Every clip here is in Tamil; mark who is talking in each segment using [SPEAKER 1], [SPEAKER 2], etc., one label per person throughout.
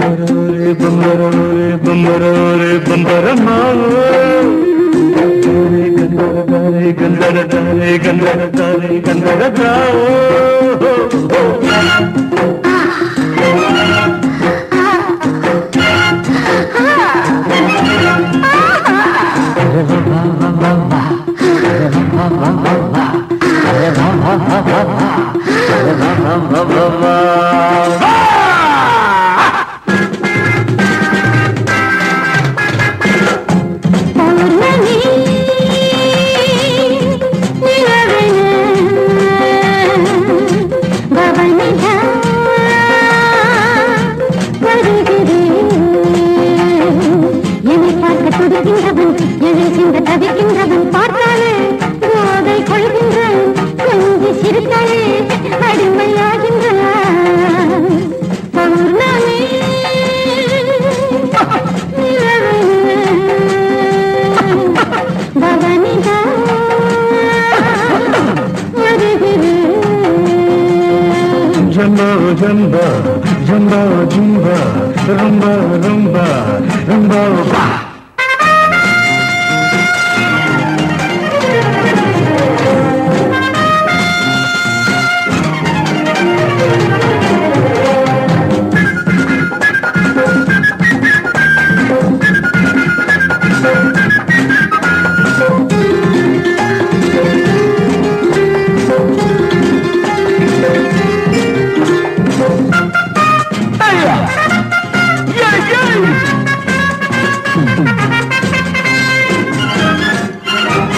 [SPEAKER 1] బంబరోరే బంబరోరే బంబరోరే బంబరమ్మా గందరదారే గందరదారే గందరదారే గందరదా Bye.
[SPEAKER 2] பார்க்க துடிக்கின்றவன் எழை தவிக்கின்றவன் பார்த்தாலே
[SPEAKER 1] rumba, rumba, rumba, rumba, rumba, rumba, rumba, rumba,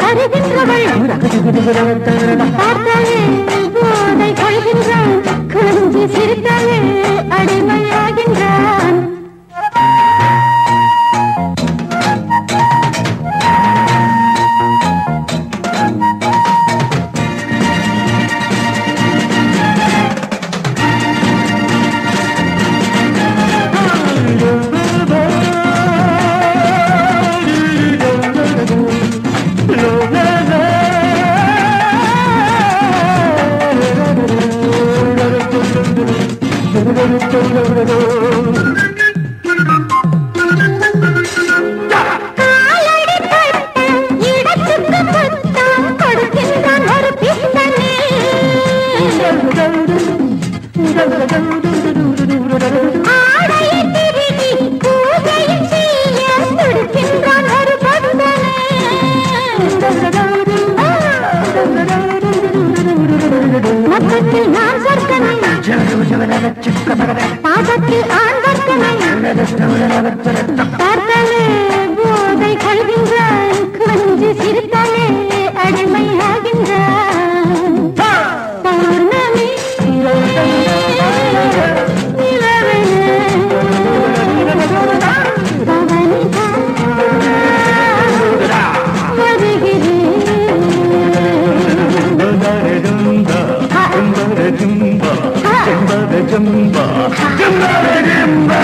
[SPEAKER 2] கலைக்கின்றவள், போதை கொள்கின்றான் கொஞ்சி சிரித்தாயே பாதத்தில் ஆண் வர்க்கனை பார்த்தாலே
[SPEAKER 1] jumba, jumba, jumba, jumba, jumba, jumba, jumba,